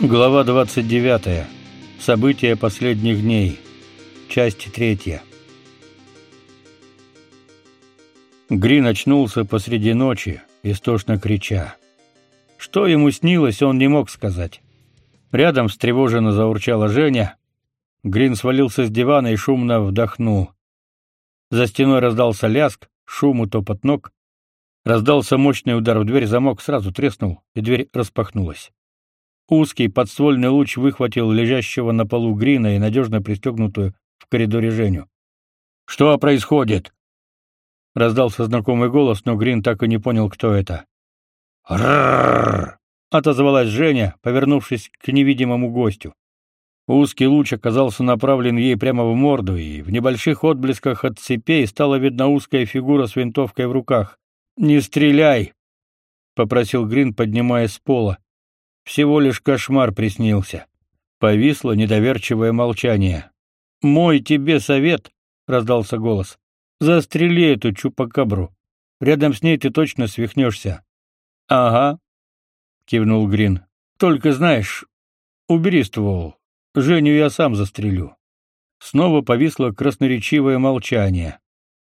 Глава 29. События последних дней. Часть третья. Грин очнулся посреди ночи, истошно крича. Что ему снилось, он не мог сказать. Рядом встревоженно заурчала Женя. Грин свалился с дивана и шумно вдохнул. За стеной раздался ляск, шум и топот ног. Раздался мощный удар в дверь, замок сразу треснул, и дверь распахнулась. Узкий подствольный луч выхватил лежащего на полу Грина и надежно пристегнутую в коридоре Женю. «Что происходит?» Раздался знакомый голос, но Грин так и не понял, кто это. «Рррррр!» — отозвалась Женя, повернувшись к невидимому гостю. Узкий луч оказался направлен ей прямо в морду, и в небольших отблесках от цепей стала видна узкая фигура с винтовкой в руках. «Не стреляй!» — попросил Грин, поднимаясь с пола. Всего лишь кошмар приснился. Повисло недоверчивое молчание. «Мой тебе совет!» — раздался голос. «Застрели эту чупакабру. Рядом с ней ты точно свихнешься». «Ага», — кивнул Грин. «Только знаешь, убери ствол. Женю я сам застрелю». Снова повисло красноречивое молчание.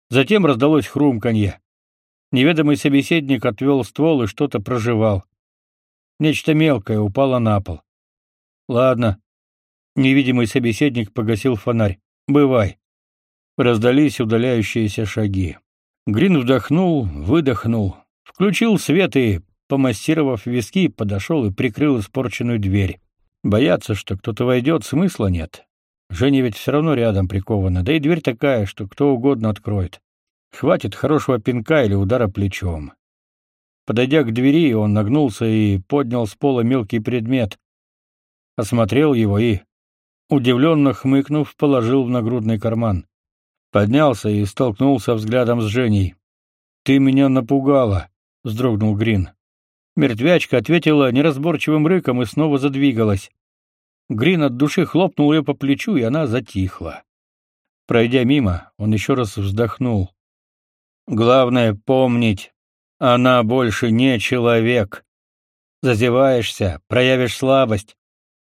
Затем раздалось хрумканье. Неведомый собеседник отвел ствол и что-то прожевал. Нечто мелкое упало на пол. Ладно. Невидимый собеседник погасил фонарь. Бывай. Раздались удаляющиеся шаги. Грин вдохнул, выдохнул, включил свет и, помассировав виски, подошел и прикрыл испорченную дверь. Бояться, что кто-то войдет, смысла нет. Женя ведь все равно рядом прикована, да и дверь такая, что кто угодно откроет. Хватит хорошего пинка или удара плечом. Подойдя к двери, он нагнулся и поднял с пола мелкий предмет. Осмотрел его и, удивленно хмыкнув, положил в нагрудный карман. Поднялся и столкнулся взглядом с Женей. «Ты меня напугала», — вздрогнул Грин. Мертвячка ответила неразборчивым рыком и снова задвигалась. Грин от души хлопнул ее по плечу, и она затихла. Пройдя мимо, он еще раз вздохнул. «Главное — помнить, она больше не человек. Зазеваешься, проявишь слабость,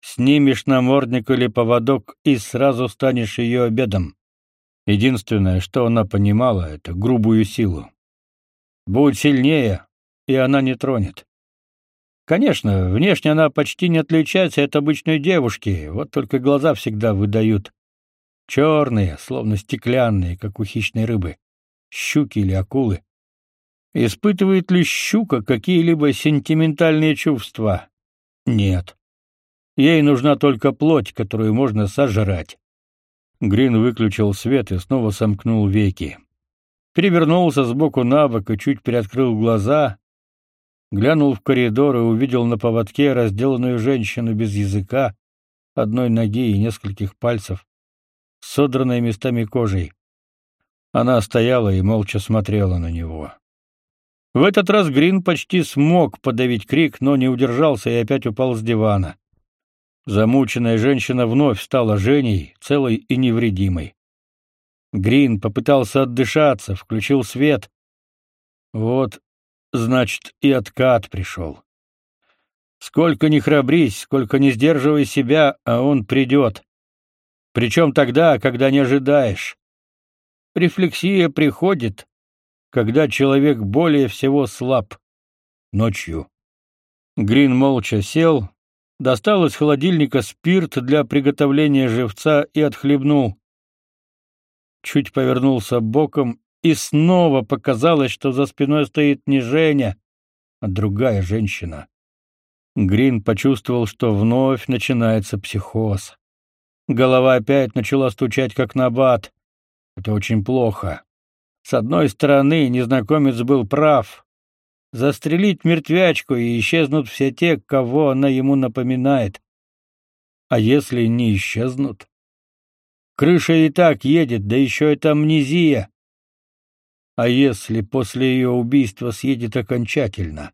снимешь намордник или поводок и сразу станешь ее обедом. Единственное, что она понимала, это грубую силу. Будь сильнее, и она не тронет. Конечно, внешне она почти не отличается от обычной девушки, вот только глаза всегда выдают. Черные, словно стеклянные, как у хищной рыбы, щуки или акулы. Испытывает ли щука какие-либо сентиментальные чувства? Нет. Ей нужна только плоть, которую можно сожрать. Грин выключил свет и снова сомкнул веки. Перевернулся сбоку на бок и чуть приоткрыл глаза, глянул в коридор и увидел на поводке разделанную женщину без языка, одной ноги и нескольких пальцев, содранной местами кожей. Она стояла и молча смотрела на него. В этот раз Грин почти смог подавить крик, но не удержался и опять упал с дивана. Замученная женщина вновь стала Женей, целой и невредимой. Грин попытался отдышаться, включил свет. Вот, значит, и откат пришел. Сколько ни храбрись, сколько ни сдерживай себя, а он придет. Причем тогда, когда не ожидаешь. Рефлексия приходит, когда человек более всего слаб ночью. Грин молча сел, достал из холодильника спирт для приготовления живца и отхлебнул. Чуть повернулся боком, и снова показалось, что за спиной стоит не Женя, а другая женщина. Грин почувствовал, что вновь начинается психоз. Голова опять начала стучать как набат. Это очень плохо. С одной стороны, незнакомец был прав. Застрелить мертвячку, и исчезнут все те, кого она ему напоминает. А если не исчезнут? Крыша и так едет, да еще это амнезия. А если после ее убийства съедет окончательно?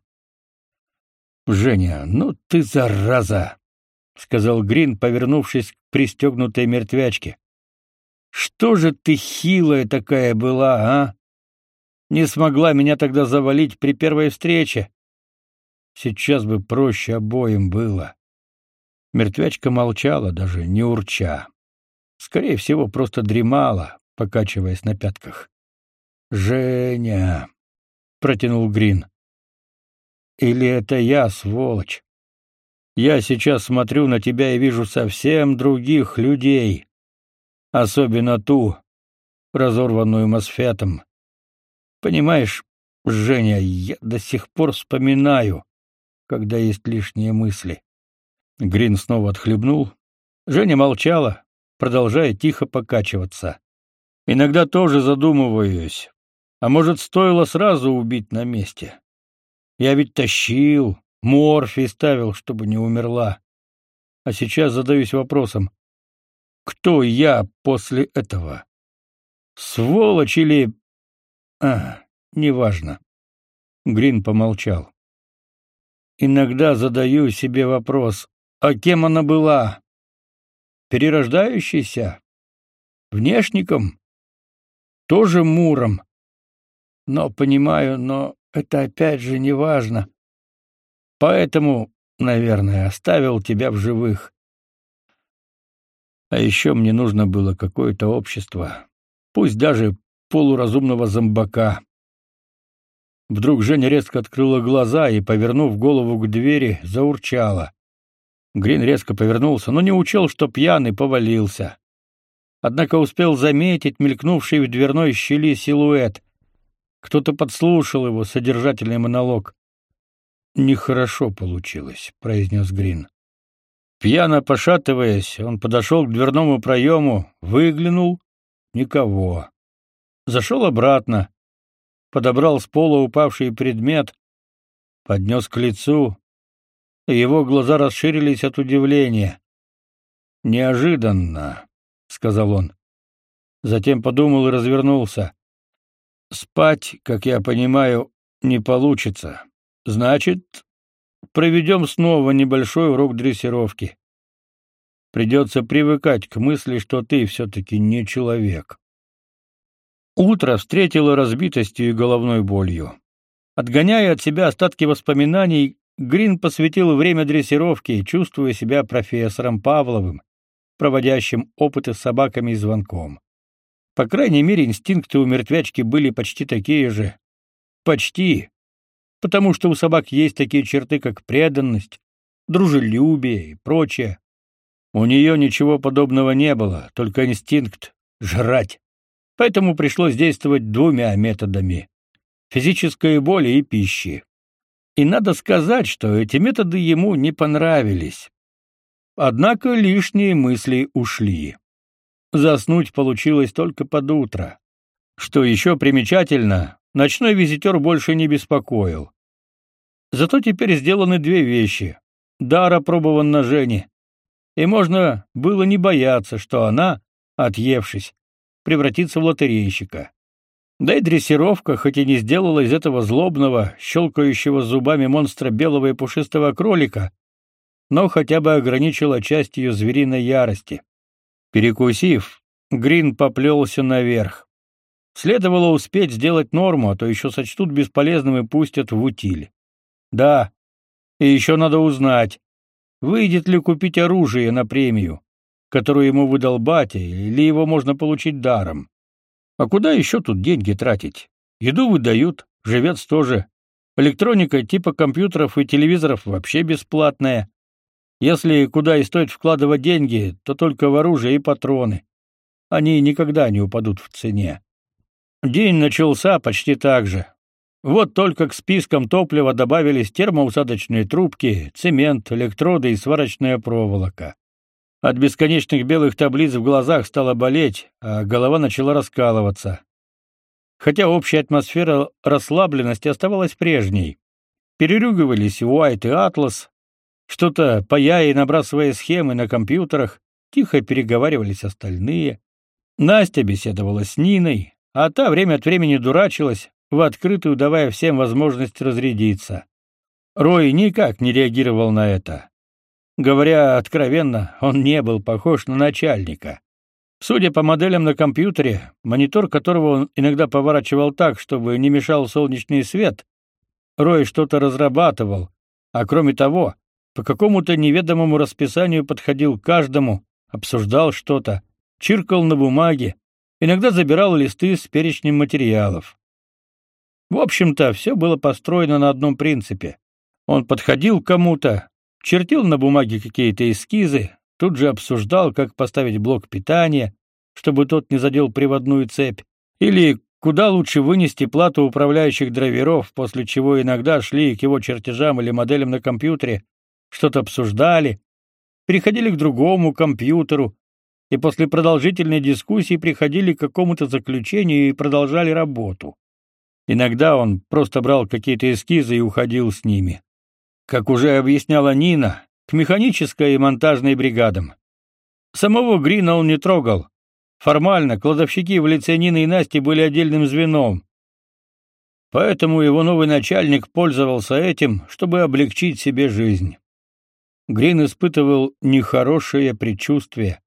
Женя, ну ты зараза, сказал Грин, повернувшись к пристегнутой мертвячке. Что же ты хилая такая была, а? Не смогла меня тогда завалить при первой встрече. Сейчас бы проще обоим было. Мертвячка молчала, даже не урча. Скорее всего, просто дремала, покачиваясь на пятках. «Женя!» — протянул Грин. «Или это я, сволочь? Я сейчас смотрю на тебя и вижу совсем других людей, особенно ту, разорванную мосфетом. Понимаешь, Женя, я до сих пор вспоминаю, когда есть лишние мысли. Грин снова отхлебнул. Женя молчала, продолжая тихо покачиваться. Иногда тоже задумываюсь, а может, стоило сразу убить на месте? Я ведь тащил, морфий ставил, чтобы не умерла. А сейчас задаюсь вопросом: кто я после этого? Сволочь или а, неважно. Грин помолчал. Иногда задаю себе вопрос: а кем она была? Перерождающейся? Внешником? Тоже Муром? Но понимаю, но это опять же неважно. Поэтому, наверное, оставил тебя в живых. А еще мне нужно было какое-то общество, пусть даже полуразумного зомбака. Вдруг Женя резко открыла глаза и, повернув голову к двери, заурчала. Грин резко повернулся, но не учел, что пьяный повалился. Однако успел заметить мелькнувший в дверной щели силуэт. Кто-то подслушал его содержательный монолог. «Нехорошо получилось», — произнес Грин. Пьяно пошатываясь, он подошел к дверному проему, выглянул — никого. Зашел обратно, подобрал с пола упавший предмет, поднес к лицу, и его глаза расширились от удивления. «Неожиданно», — сказал он. Затем подумал и развернулся. «Спать, как я понимаю, не получится. Значит, проведем снова небольшой урок дрессировки. Придется привыкать к мысли, что ты все-таки не человек». Утро встретило разбитостью и головной болью. Отгоняя от себя остатки воспоминаний, Грин посвятил время дрессировке, чувствуя себя профессором Павловым, проводящим опыты с собаками и звонком. По крайней мере, инстинкты у мертвячки были почти такие же. Почти. Потому что у собак есть такие черты, как преданность, дружелюбие и прочее. У нее ничего подобного не было, только инстинкт — жрать. Поэтому пришлось действовать двумя методами — физической боли и пищи. И надо сказать, что эти методы ему не понравились. Однако лишние мысли ушли. Заснуть получилось только под утро. Что еще примечательно, ночной визитер больше не беспокоил. Зато теперь сделаны две вещи. Дар опробован на Жене. И можно было не бояться, что она, отъевшись, превратиться в лотерейщика. Да и дрессировка, хоть и не сделала из этого злобного, щелкающего зубами монстра белого и пушистого кролика, но хотя бы ограничила часть ее звериной ярости. Перекусив, Грин поплелся наверх. Следовало успеть сделать норму, а то еще сочтут бесполезным и пустят в утиль. Да, и еще надо узнать, выйдет ли купить оружие на премию которую ему выдал батя, или его можно получить даром. А куда еще тут деньги тратить? Еду выдают, живец тоже. Электроника типа компьютеров и телевизоров вообще бесплатная. Если куда и стоит вкладывать деньги, то только в оружие и патроны. Они никогда не упадут в цене. День начался почти так же. Вот только к спискам топлива добавились термоусадочные трубки, цемент, электроды и сварочная проволока. От бесконечных белых таблиц в глазах стало болеть, а голова начала раскалываться. Хотя общая атмосфера расслабленности оставалась прежней. Перерюгивались Уайт и Атлас, что-то паяя и набрасывая схемы на компьютерах, тихо переговаривались остальные. Настя беседовала с Ниной, а та время от времени дурачилась, в открытую давая всем возможность разрядиться. Рой никак не реагировал на это. Говоря откровенно, он не был похож на начальника. Судя по моделям на компьютере, монитор которого он иногда поворачивал так, чтобы не мешал солнечный свет, Рой что-то разрабатывал, а кроме того, по какому-то неведомому расписанию подходил к каждому, обсуждал что-то, чиркал на бумаге, иногда забирал листы с перечнем материалов. В общем-то, все было построено на одном принципе. Он подходил к кому-то, чертил на бумаге какие-то эскизы, тут же обсуждал, как поставить блок питания, чтобы тот не задел приводную цепь, или куда лучше вынести плату управляющих драйверов, после чего иногда шли к его чертежам или моделям на компьютере, что-то обсуждали, переходили к другому компьютеру, и после продолжительной дискуссии приходили к какому-то заключению и продолжали работу. Иногда он просто брал какие-то эскизы и уходил с ними. Как уже объясняла Нина, к механической и монтажной бригадам. Самого Грина он не трогал. Формально кладовщики в лице Нины и Насти были отдельным звеном. Поэтому его новый начальник пользовался этим, чтобы облегчить себе жизнь. Грин испытывал нехорошее предчувствие.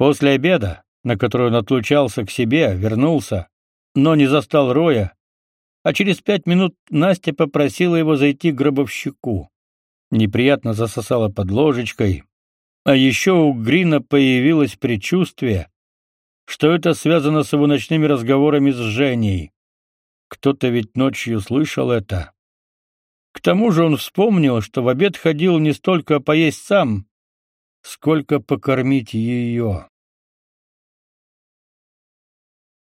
После обеда, на который он отлучался к себе, вернулся, но не застал Роя, а через пять минут Настя попросила его зайти к гробовщику. Неприятно засосала под ложечкой, а еще у Грина появилось предчувствие, что это связано с его ночными разговорами с Женей. Кто-то ведь ночью слышал это. К тому же он вспомнил, что в обед ходил не столько поесть сам, сколько покормить ее.